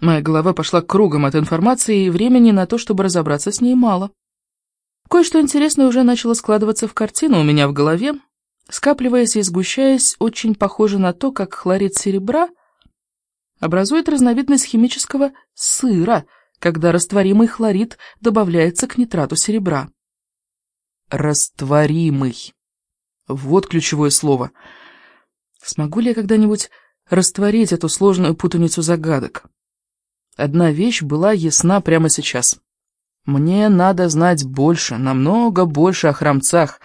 Моя голова пошла кругом от информации, и времени на то, чтобы разобраться с ней, мало. Кое-что интересное уже начало складываться в картину у меня в голове, скапливаясь и сгущаясь, очень похоже на то, как хлорид серебра образует разновидность химического сыра, когда растворимый хлорид добавляется к нитрату серебра. Растворимый. Вот ключевое слово. Смогу ли я когда-нибудь растворить эту сложную путаницу загадок? Одна вещь была ясна прямо сейчас. Мне надо знать больше, намного больше о храмцах.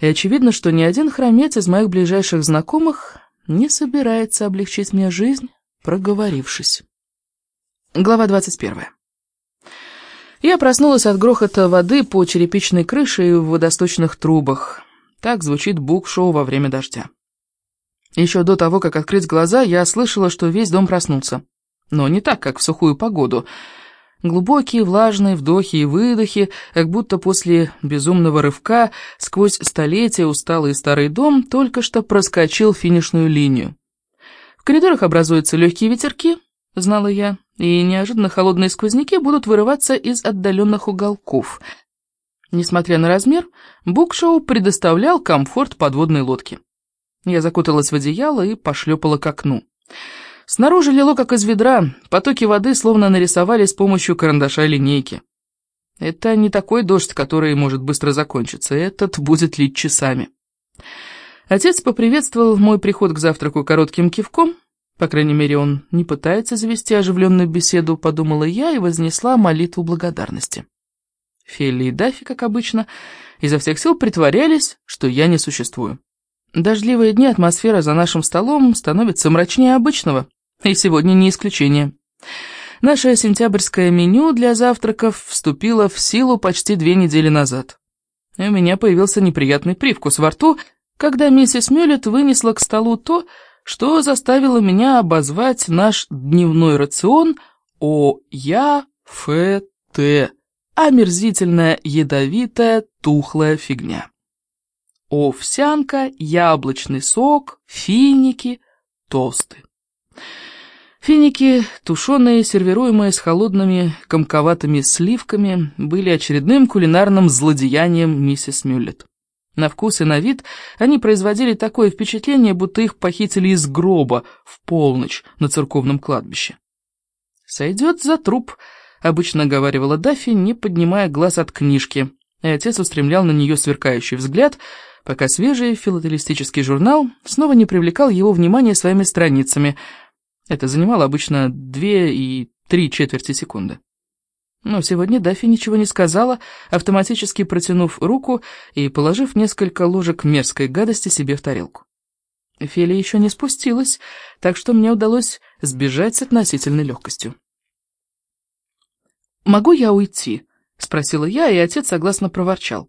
И очевидно, что ни один хромец из моих ближайших знакомых не собирается облегчить мне жизнь, проговорившись. Глава 21. Я проснулась от грохота воды по черепичной крыше и в водосточных трубах. Так звучит бук-шоу во время дождя. Еще до того, как открыть глаза, я слышала, что весь дом проснулся. Но не так, как в сухую погоду. Глубокие влажные вдохи и выдохи, как будто после безумного рывка сквозь столетия усталый старый дом только что проскочил финишную линию. В коридорах образуются легкие ветерки, знала я, и неожиданно холодные сквозняки будут вырываться из отдаленных уголков. Несмотря на размер, букшоу предоставлял комфорт подводной лодки. Я закуталась в одеяло и пошлепала к окну. Снаружи лило, как из ведра, потоки воды словно нарисовали с помощью карандаша линейки. Это не такой дождь, который может быстро закончиться, этот будет лить часами. Отец поприветствовал мой приход к завтраку коротким кивком, по крайней мере, он не пытается завести оживленную беседу, подумала я и вознесла молитву благодарности. Фелли и Даффи, как обычно, изо всех сил притворялись, что я не существую. Дождливые дни атмосфера за нашим столом становится мрачнее обычного, и сегодня не исключение. Наше сентябрьское меню для завтраков вступило в силу почти две недели назад. И у меня появился неприятный привкус во рту, когда миссис Мюллет вынесла к столу то, что заставило меня обозвать наш дневной рацион ОЯФТ. Омерзительная, ядовитая, тухлая фигня. Овсянка, яблочный сок, финики, тосты. Финики, тушеные, сервируемые с холодными комковатыми сливками, были очередным кулинарным злодеянием миссис Мюллет. На вкус и на вид они производили такое впечатление, будто их похитили из гроба в полночь на церковном кладбище. «Сойдет за труп», — обычно говаривала Даффи, не поднимая глаз от книжки, и отец устремлял на нее сверкающий взгляд, пока свежий филателистический журнал снова не привлекал его внимание своими страницами. Это занимало обычно две и три четверти секунды. Но сегодня Даффи ничего не сказала, автоматически протянув руку и положив несколько ложек мерзкой гадости себе в тарелку. Фелия еще не спустилась, так что мне удалось сбежать с относительной легкостью. «Могу я уйти?» — спросила я, и отец согласно проворчал.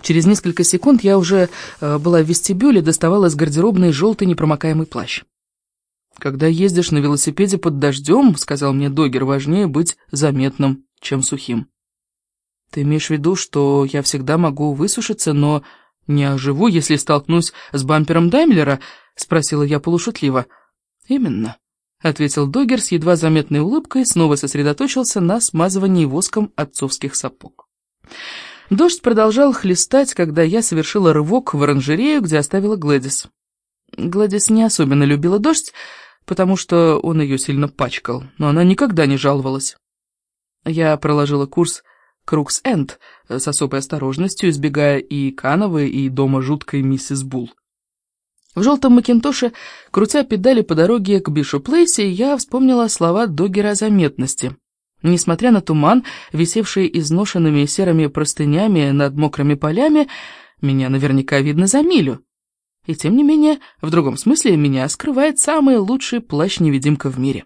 Через несколько секунд я уже э, была в вестибюле, доставала из гардеробной желтый непромокаемый плащ. «Когда ездишь на велосипеде под дождем, — сказал мне Догер, — важнее быть заметным чем сухим. Ты имеешь в виду, что я всегда могу высушиться, но не оживу, если столкнусь с бампером Даймлера? Спросила я полушутливо. Именно, ответил Догер с едва заметной улыбкой, снова сосредоточился на смазывании воском отцовских сапог. Дождь продолжал хлестать, когда я совершила рывок в оранжерею, где оставила Глэдис. Гладис не особенно любила дождь, потому что он ее сильно пачкал, но она никогда не жаловалась. Я проложила курс Крукс-Энд с особой осторожностью, избегая и Кановой, и дома жуткой миссис Бул. В желтом макинтоше, крутя педали по дороге к Бишу-Плейсе, я вспомнила слова Догера о заметности. Несмотря на туман, висевший изношенными серыми простынями над мокрыми полями, меня наверняка видно за милю. И тем не менее, в другом смысле, меня скрывает самый лучший плащ-невидимка в мире.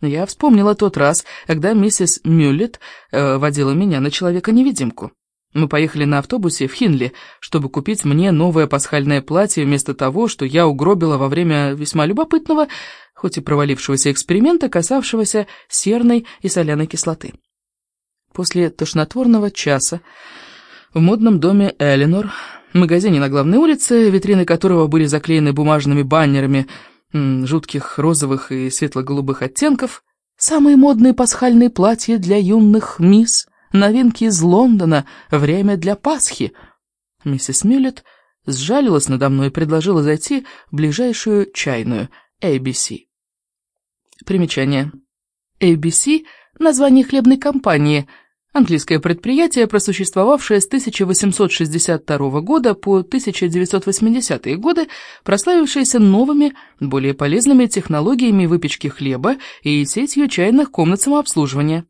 Я вспомнила тот раз, когда миссис Мюллет э, водила меня на Человека-невидимку. Мы поехали на автобусе в Хинли, чтобы купить мне новое пасхальное платье вместо того, что я угробила во время весьма любопытного, хоть и провалившегося эксперимента, касавшегося серной и соляной кислоты. После тошнотворного часа в модном доме Эленор, магазине на главной улице, витрины которого были заклеены бумажными баннерами – жутких розовых и светло-голубых оттенков, Самые модные пасхальные платья для юных мисс, новинки из Лондона, время для Пасхи. Миссис Мюллет сжалилась надо мной и предложила зайти в ближайшую чайную, ABC. Примечание. ABC – название хлебной компании – Английское предприятие, просуществовавшее с 1862 года по 1980-е годы, прославившееся новыми, более полезными технологиями выпечки хлеба и сетью чайных комнат самообслуживания.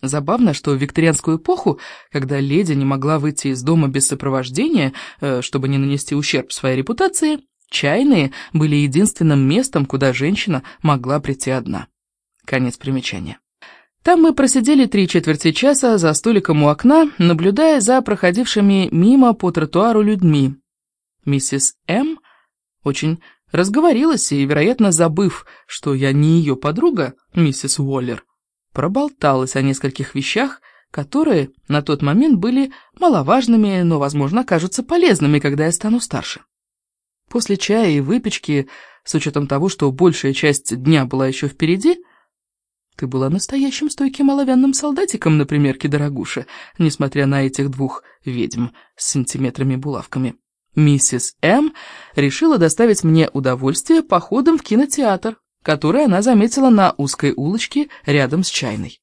Забавно, что в викторианскую эпоху, когда леди не могла выйти из дома без сопровождения, э, чтобы не нанести ущерб своей репутации, чайные были единственным местом, куда женщина могла прийти одна. Конец примечания. Там мы просидели три четверти часа за столиком у окна, наблюдая за проходившими мимо по тротуару людьми. Миссис М. очень разговорилась и, вероятно, забыв, что я не ее подруга, миссис Уоллер, проболталась о нескольких вещах, которые на тот момент были маловажными, но, возможно, окажутся полезными, когда я стану старше. После чая и выпечки, с учетом того, что большая часть дня была еще впереди, ты была настоящим стойким оловянным солдатиком на примерке, дорогуша, несмотря на этих двух ведьм с сантиметрами-булавками. Миссис М. решила доставить мне удовольствие походом в кинотеатр, который она заметила на узкой улочке рядом с чайной.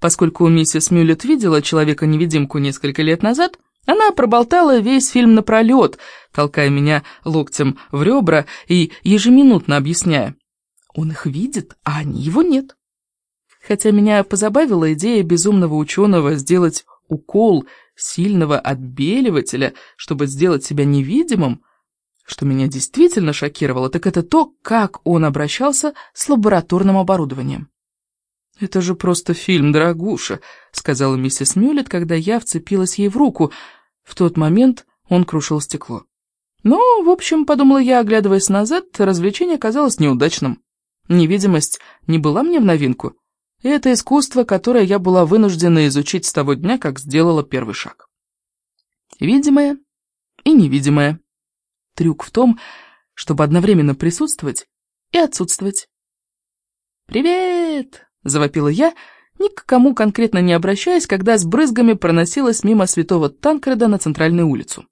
Поскольку миссис Мюллет видела Человека-невидимку несколько лет назад, она проболтала весь фильм напролет, толкая меня локтем в ребра и ежеминутно объясняя. Он их видит, а они его нет. Хотя меня позабавила идея безумного ученого сделать укол сильного отбеливателя, чтобы сделать себя невидимым, что меня действительно шокировало, так это то, как он обращался с лабораторным оборудованием. «Это же просто фильм, дорогуша», — сказала миссис Мюллет, когда я вцепилась ей в руку. В тот момент он крушил стекло. Но, в общем, подумала я, оглядываясь назад, развлечение оказалось неудачным. Невидимость не была мне в новинку. И это искусство, которое я была вынуждена изучить с того дня, как сделала первый шаг. Видимое и невидимое. Трюк в том, чтобы одновременно присутствовать и отсутствовать. «Привет!» — завопила я, ни к кому конкретно не обращаясь, когда с брызгами проносилась мимо святого Танкреда на центральную улицу.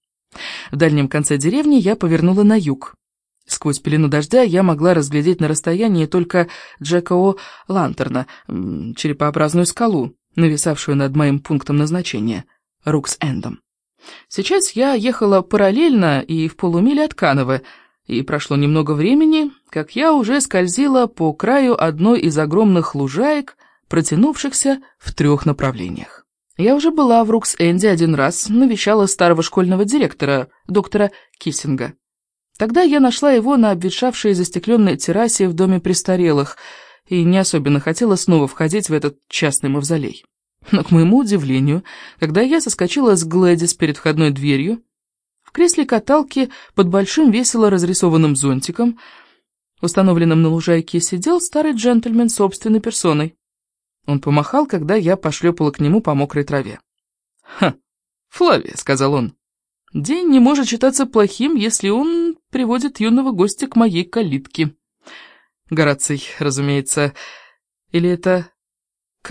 В дальнем конце деревни я повернула на юг. Сквозь пелену дождя я могла разглядеть на расстоянии только Джека О. Лантерна, черепообразную скалу, нависавшую над моим пунктом назначения, Рукс-Эндом. Сейчас я ехала параллельно и в полумиле от Канова, и прошло немного времени, как я уже скользила по краю одной из огромных лужаек, протянувшихся в трех направлениях. Я уже была в Рукс-Энде один раз, навещала старого школьного директора, доктора Киссинга. Тогда я нашла его на обветшавшей застекленной террасе в доме престарелых и не особенно хотела снова входить в этот частный мавзолей. Но, к моему удивлению, когда я соскочила с Глэдис перед входной дверью, в кресле каталки под большим весело разрисованным зонтиком, установленным на лужайке, сидел старый джентльмен собственной персоной. Он помахал, когда я пошлепала к нему по мокрой траве. «Ха, Флавия», — сказал он, — «день не может считаться плохим, если он приводит юного гостя к моей калитке. Гораций, разумеется. Или это